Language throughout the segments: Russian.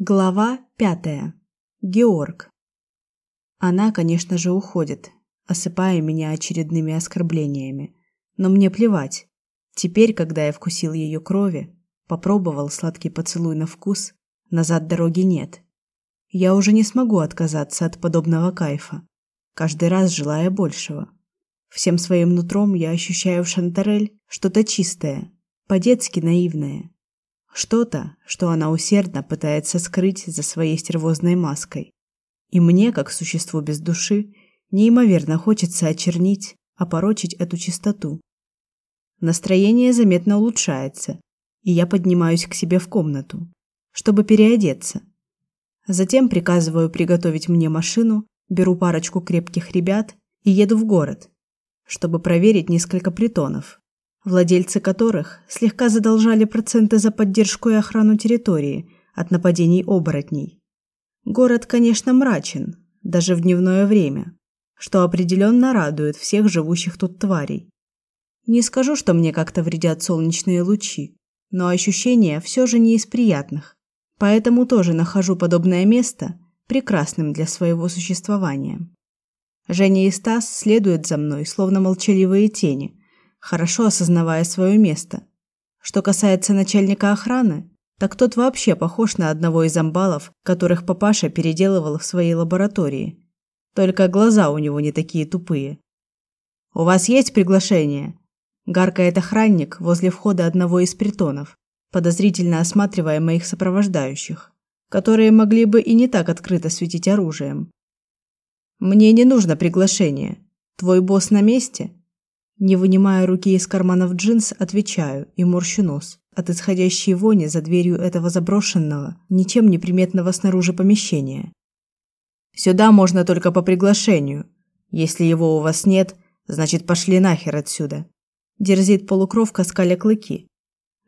Глава пятая. Георг. Она, конечно же, уходит, осыпая меня очередными оскорблениями. Но мне плевать. Теперь, когда я вкусил ее крови, попробовал сладкий поцелуй на вкус, назад дороги нет. Я уже не смогу отказаться от подобного кайфа, каждый раз желая большего. Всем своим нутром я ощущаю в Шантарель что-то чистое, по-детски наивное, что-то, что она усердно пытается скрыть за своей стервозной маской. И мне, как существу без души, неимоверно хочется очернить, опорочить эту чистоту. Настроение заметно улучшается, и я поднимаюсь к себе в комнату, чтобы переодеться. Затем приказываю приготовить мне машину, беру парочку крепких ребят и еду в город, чтобы проверить несколько притонов, владельцы которых слегка задолжали проценты за поддержку и охрану территории от нападений оборотней. Город, конечно, мрачен, даже в дневное время, что определенно радует всех живущих тут тварей. Не скажу, что мне как-то вредят солнечные лучи, но ощущения все же не из приятных. Поэтому тоже нахожу подобное место прекрасным для своего существования. Женя и Стас следуют за мной, словно молчаливые тени, хорошо осознавая свое место. Что касается начальника охраны, так тот вообще похож на одного из амбалов, которых папаша переделывал в своей лаборатории. Только глаза у него не такие тупые. У вас есть приглашение? Гаркает охранник возле входа одного из притонов, подозрительно осматривая моих сопровождающих, которые могли бы и не так открыто светить оружием. Мне не нужно приглашение. Твой босс на месте? Не вынимая руки из карманов джинс, отвечаю и морщу нос от исходящей вони за дверью этого заброшенного, ничем не приметного снаружи помещения. Сюда можно только по приглашению. Если его у вас нет, значит, пошли нахер отсюда. Дерзит полукровка скаля клыки.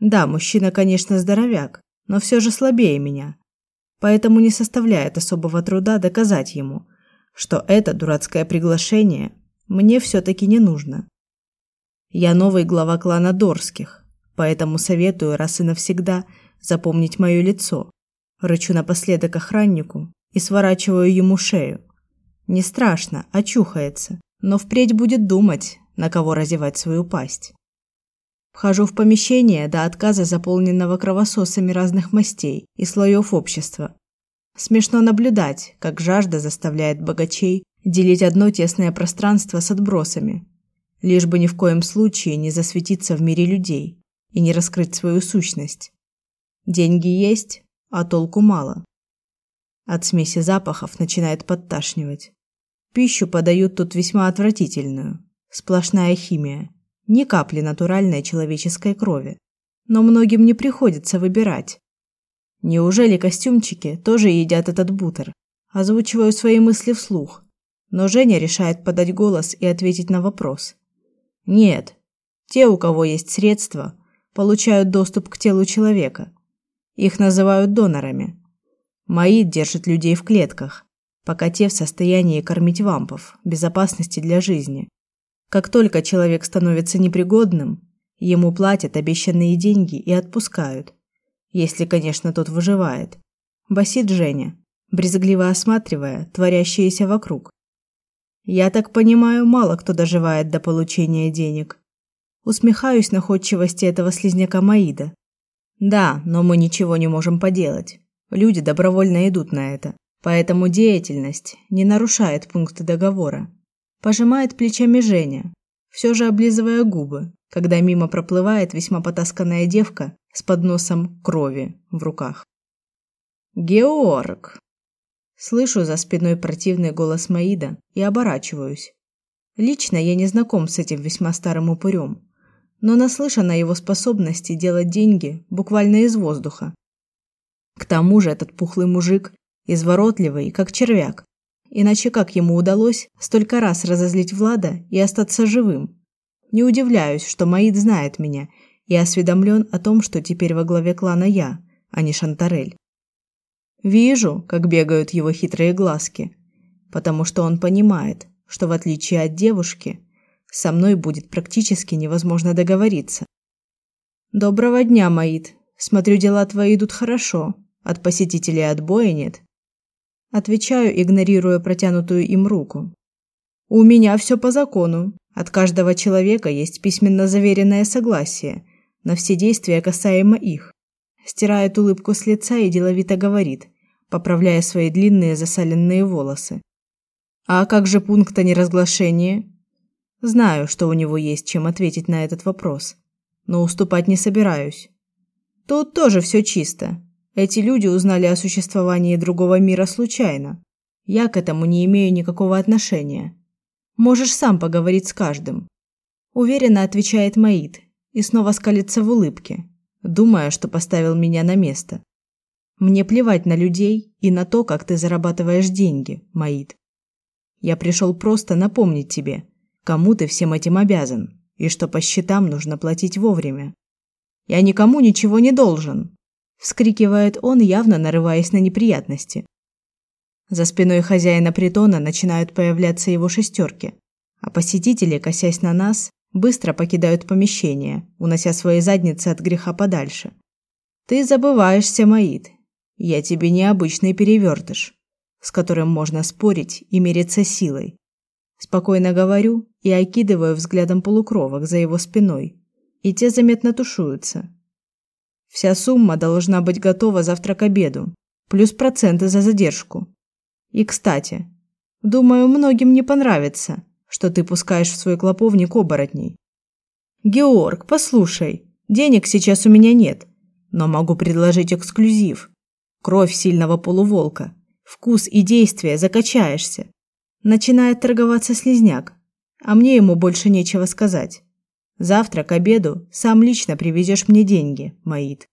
Да, мужчина, конечно, здоровяк, но все же слабее меня. Поэтому не составляет особого труда доказать ему, что это дурацкое приглашение мне все таки не нужно. Я новый глава клана Дорских, поэтому советую раз и навсегда запомнить мое лицо. Рычу напоследок охраннику и сворачиваю ему шею. Не страшно, очухается, но впредь будет думать, на кого разевать свою пасть. Вхожу в помещение до отказа, заполненного кровососами разных мастей и слоев общества. Смешно наблюдать, как жажда заставляет богачей делить одно тесное пространство с отбросами, лишь бы ни в коем случае не засветиться в мире людей и не раскрыть свою сущность. Деньги есть, а толку мало. От смеси запахов начинает подташнивать. Пищу подают тут весьма отвратительную. Сплошная химия, ни капли натуральной человеческой крови. Но многим не приходится выбирать. Неужели костюмчики тоже едят этот бутер? Озвучиваю свои мысли вслух, но Женя решает подать голос и ответить на вопрос. Нет. Те, у кого есть средства, получают доступ к телу человека. Их называют донорами. Мои держат людей в клетках, пока те в состоянии кормить вампов, безопасности для жизни. Как только человек становится непригодным, ему платят обещанные деньги и отпускают. Если, конечно, тот выживает. Басит Женя, брезгливо осматривая творящееся вокруг. Я так понимаю, мало кто доживает до получения денег. Усмехаюсь находчивости этого слизняка Маида. Да, но мы ничего не можем поделать. Люди добровольно идут на это. Поэтому деятельность не нарушает пункты договора. Пожимает плечами Женя, все же облизывая губы, когда мимо проплывает весьма потасканная девка с подносом крови в руках. Георг, Слышу за спиной противный голос Маида и оборачиваюсь. Лично я не знаком с этим весьма старым упырем, но наслышан о его способности делать деньги буквально из воздуха. К тому же этот пухлый мужик изворотливый, как червяк. Иначе как ему удалось столько раз разозлить Влада и остаться живым? Не удивляюсь, что Маид знает меня и осведомлен о том, что теперь во главе клана я, а не Шантарель. Вижу, как бегают его хитрые глазки, потому что он понимает, что в отличие от девушки, со мной будет практически невозможно договориться. Доброго дня, Маид. Смотрю, дела твои идут хорошо. От посетителей отбоя нет. Отвечаю, игнорируя протянутую им руку. У меня все по закону. От каждого человека есть письменно заверенное согласие на все действия касаемо их. Стирает улыбку с лица и деловито говорит, поправляя свои длинные засаленные волосы. А как же пункт о неразглашении? Знаю, что у него есть чем ответить на этот вопрос, но уступать не собираюсь. Тут тоже все чисто. Эти люди узнали о существовании другого мира случайно. Я к этому не имею никакого отношения. Можешь сам поговорить с каждым. Уверенно отвечает Маид и снова скалится в улыбке, думая, что поставил меня на место. Мне плевать на людей и на то, как ты зарабатываешь деньги, Маид. Я пришел просто напомнить тебе, кому ты всем этим обязан, и что по счетам нужно платить вовремя. Я никому ничего не должен, вскрикивает он, явно нарываясь на неприятности. За спиной хозяина притона начинают появляться его шестерки, а посетители, косясь на нас, быстро покидают помещение, унося свои задницы от греха подальше. Ты забываешься, Маид. Я тебе не обычный перевертыш, с которым можно спорить и мериться силой. Спокойно говорю и окидываю взглядом полукровок за его спиной, и те заметно тушуются. Вся сумма должна быть готова завтра к обеду, плюс проценты за задержку. И, кстати, думаю, многим не понравится, что ты пускаешь в свой клоповник оборотней. Георг, послушай, денег сейчас у меня нет, но могу предложить эксклюзив. Кровь сильного полуволка, вкус и действие закачаешься. Начинает торговаться слизняк, а мне ему больше нечего сказать. Завтра к обеду сам лично привезешь мне деньги, Маид.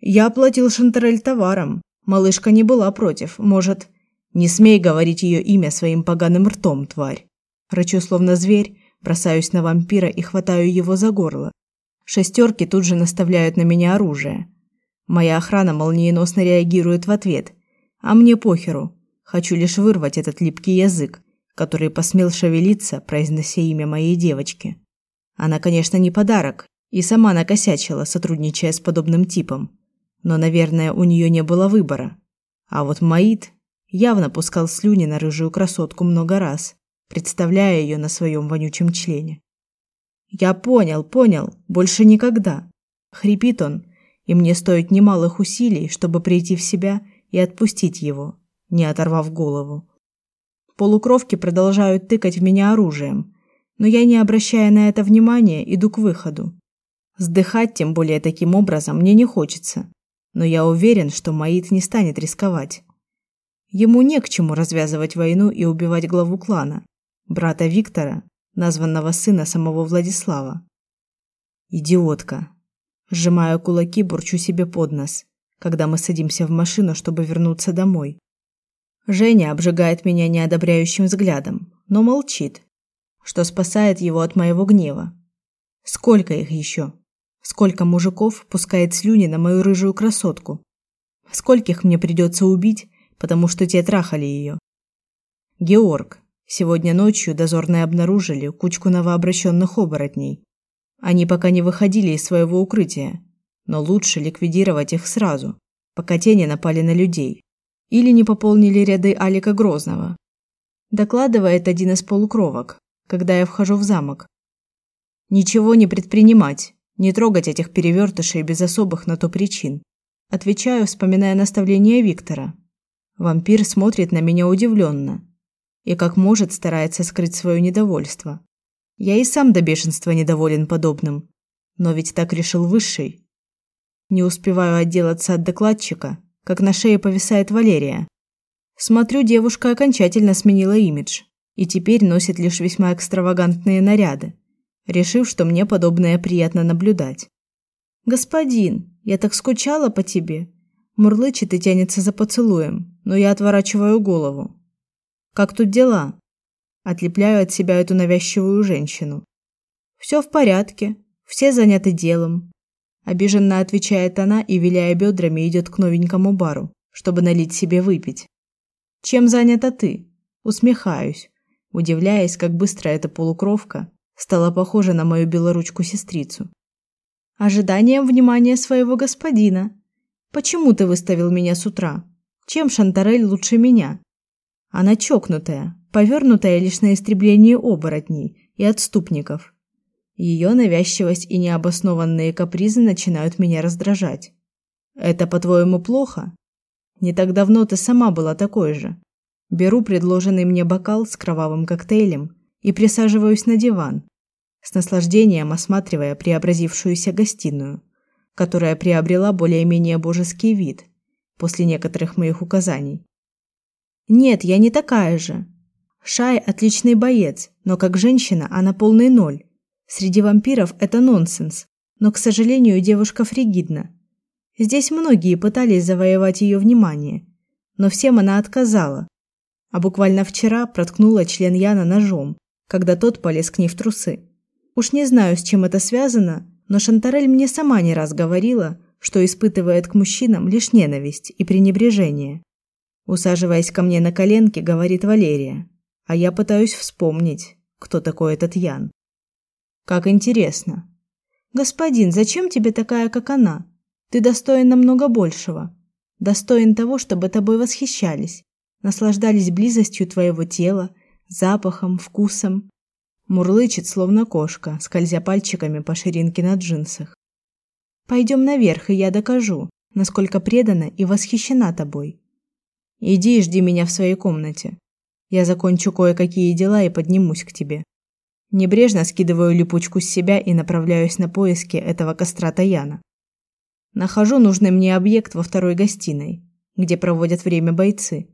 Я оплатил Шантарель товаром. Малышка не была против. Может, не смей говорить ее имя своим поганым ртом, тварь. Рычу словно зверь, бросаюсь на вампира и хватаю его за горло. Шестерки тут же наставляют на меня оружие. Моя охрана молниеносно реагирует в ответ, а мне похеру. Хочу лишь вырвать этот липкий язык, который посмел шевелиться, произнося имя моей девочки. Она, конечно, не подарок, и сама накосячила, сотрудничая с подобным типом. Но, наверное, у нее не было выбора. А вот Маид явно пускал слюни на рыжую красотку много раз, представляя ее на своем вонючем члене. Я понял, понял, больше никогда. Хрипит он, и мне стоит немалых усилий, чтобы прийти в себя и отпустить его, не оторвав голову. Полукровки продолжают тыкать в меня оружием, но я, не обращая на это внимания, иду к выходу. Сдыхать тем более таким образом мне не хочется, но я уверен, что Маид не станет рисковать. Ему не к чему развязывать войну и убивать главу клана, брата Виктора, названного сына самого Владислава. Идиотка. Сжимая кулаки, бурчу себе под нос, когда мы садимся в машину, чтобы вернуться домой. Женя обжигает меня неодобряющим взглядом, но молчит, что спасает его от моего гнева. Сколько их еще? Сколько мужиков пускает слюни на мою рыжую красотку? Скольких мне придется убить, потому что те трахали ее? Георг, сегодня ночью дозорные обнаружили кучку новообращенных оборотней. Они пока не выходили из своего укрытия, но лучше ликвидировать их сразу, пока те не напали на людей или не пополнили ряды Алика Грозного. Докладывает один из полукровок, когда я вхожу в замок. Ничего не предпринимать, не трогать этих перевертышей без особых на то причин. Отвечаю, вспоминая наставление Виктора. Вампир смотрит на меня удивленно и как может старается скрыть свое недовольство. Я и сам до бешенства недоволен подобным, но ведь так решил высший. Не успеваю отделаться от докладчика, как на шее повисает Валерия. Смотрю, девушка окончательно сменила имидж и теперь носит лишь весьма экстравагантные наряды, решив, что мне подобное приятно наблюдать. Господин, я так скучала по тебе. Мурлычет и тянется за поцелуем, но я отворачиваю голову. Как тут дела? Отлепляю от себя эту навязчивую женщину. Все в порядке, все заняты делом, Обиженно отвечает она и, виляя бедрами, идет к новенькому бару, чтобы налить себе выпить. Чем занята ты? Усмехаюсь, удивляясь, как быстро эта полукровка стала похожа на мою белоручку сестрицу. Ожиданием внимания своего господина. Почему ты выставил меня с утра? Чем Шантарель лучше меня? Она чокнутая, повернутая лишь на истребление оборотней и отступников. Ее навязчивость и необоснованные капризы начинают меня раздражать. Это, по-твоему, плохо? Не так давно ты сама была такой же. Беру предложенный мне бокал с кровавым коктейлем и присаживаюсь на диван, с наслаждением осматривая преобразившуюся гостиную, которая приобрела более-менее божеский вид после некоторых моих указаний. Нет, я не такая же. Шай отличный боец, но как женщина она полный ноль. Среди вампиров это нонсенс, но, к сожалению, девушка фригидна. Здесь многие пытались завоевать ее внимание, но всем она отказала. А буквально вчера проткнула член Яна ножом, когда тот полез к ней в трусы. Уж не знаю, с чем это связано, но Шантарель мне сама не раз говорила, что испытывает к мужчинам лишь ненависть и пренебрежение. Усаживаясь ко мне на коленки, говорит Валерия, а я пытаюсь вспомнить, кто такой этот Ян. Как интересно. Господин, зачем тебе такая, как она? Ты достоин намного большего. Достоин того, чтобы тобой восхищались, наслаждались близостью твоего тела, запахом, вкусом. Мурлычет, словно кошка, скользя пальчиками по ширинке на джинсах. Пойдем наверх, и я докажу, насколько предана и восхищена тобой. Иди и жди меня в своей комнате. Я закончу кое-какие дела и поднимусь к тебе. Небрежно скидываю липучку с себя и направляюсь на поиски этого кострата Яна. Нахожу нужный мне объект во второй гостиной, где проводят время бойцы.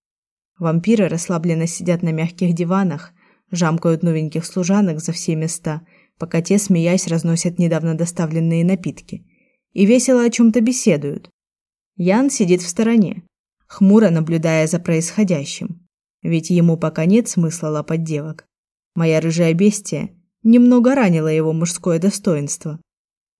Вампиры расслабленно сидят на мягких диванах, жамкают новеньких служанок за все места, пока те, смеясь, разносят недавно доставленные напитки и весело о чем то беседуют. Ян сидит в стороне, хмуро наблюдая за происходящим. Ведь ему пока нет смысла лапать девок. Моя рыжая бестия немного ранила его мужское достоинство.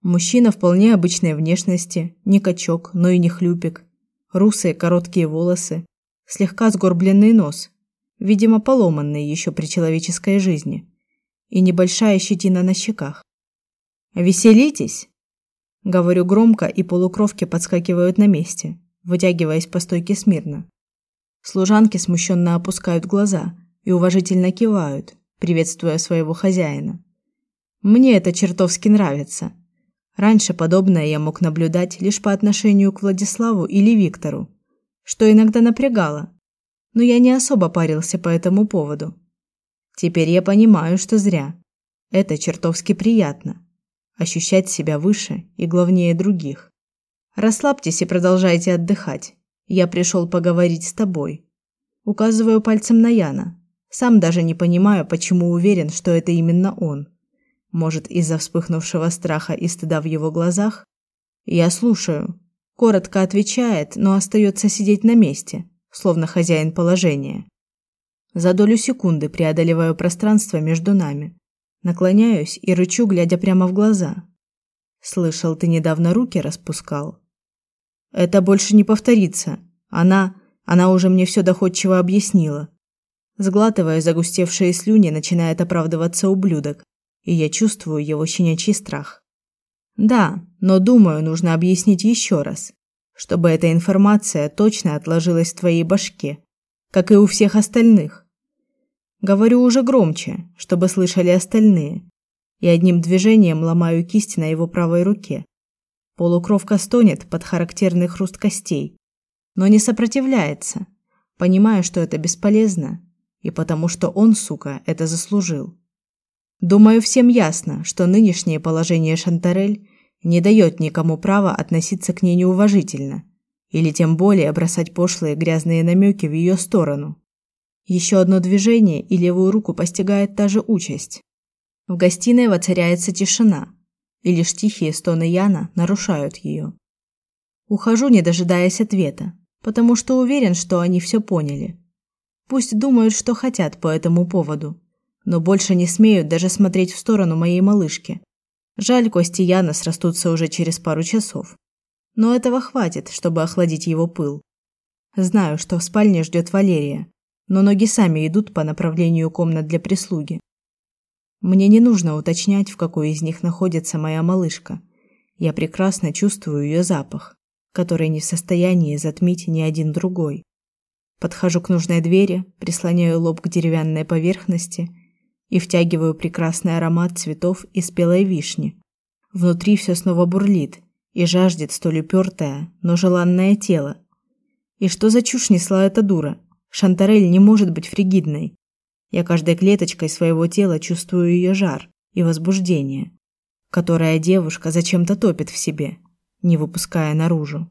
Мужчина вполне обычной внешности, не качок, но и не хлюпик. Русые короткие волосы, слегка сгорбленный нос, видимо, поломанный еще при человеческой жизни, и небольшая щетина на щеках. Веселитесь, говорю громко, и полукровки подскакивают на месте вытягиваясь по стойке смирно. Служанки смущенно опускают глаза и уважительно кивают, приветствуя своего хозяина. Мне это чертовски нравится. Раньше подобное я мог наблюдать лишь по отношению к Владиславу или Виктору, что иногда напрягало, но я не особо парился по этому поводу. Теперь я понимаю, что зря. Это чертовски приятно ощущать себя выше и главнее других. Расслабьтесь и продолжайте отдыхать. Я пришел поговорить с тобой. Указываю пальцем на Яна. Сам даже не понимаю, почему уверен, что это именно он. Может, из-за вспыхнувшего страха и стыда в его глазах? Я слушаю. Коротко отвечает, но остается сидеть на месте, словно хозяин положения. За долю секунды преодолеваю пространство между нами. Наклоняюсь и рычу, глядя прямо в глаза. Слышал, ты недавно руки распускал. Это больше не повторится. Она, она уже мне все доходчиво объяснила. Сглатывая загустевшие слюни, начинает оправдываться ублюдок, и я чувствую его щенячий страх. Да, но думаю, нужно объяснить еще раз, чтобы эта информация точно отложилась в твоей башке, как и у всех остальных. Говорю уже громче, чтобы слышали остальные, и одним движением ломаю кисть на его правой руке. Полукровка стонет под характерный хруст костей, но не сопротивляется, понимая, что это бесполезно, и потому что он, сука, это заслужил. Думаю, всем ясно, что нынешнее положение Шантарель не дает никому права относиться к ней неуважительно или тем более бросать пошлые грязные намеки в ее сторону. Еще одно движение, и левую руку постигает та же участь. В гостиной воцаряется тишина, и лишь тихие стоны Яна нарушают ее. Ухожу, не дожидаясь ответа, потому что уверен, что они все поняли. Пусть думают, что хотят по этому поводу, но больше не смеют даже смотреть в сторону моей малышки. Жаль, кости Яна срастутся уже через пару часов. Но этого хватит, чтобы охладить его пыл. Знаю, что в спальне ждет Валерия, но ноги сами идут по направлению комнат для прислуги. Мне не нужно уточнять, в какой из них находится моя малышка. Я прекрасно чувствую ее запах. который не в состоянии затмить ни один другой. Подхожу к нужной двери, прислоняю лоб к деревянной поверхности и втягиваю прекрасный аромат цветов и спелой вишни. Внутри все снова бурлит и жаждет столь упертое, но желанное тело. И что за чушь несла эта дура? Шантарель не может быть фригидной. Я каждой клеточкой своего тела чувствую ее жар и возбуждение, которое девушка зачем-то топит в себе, не выпуская наружу.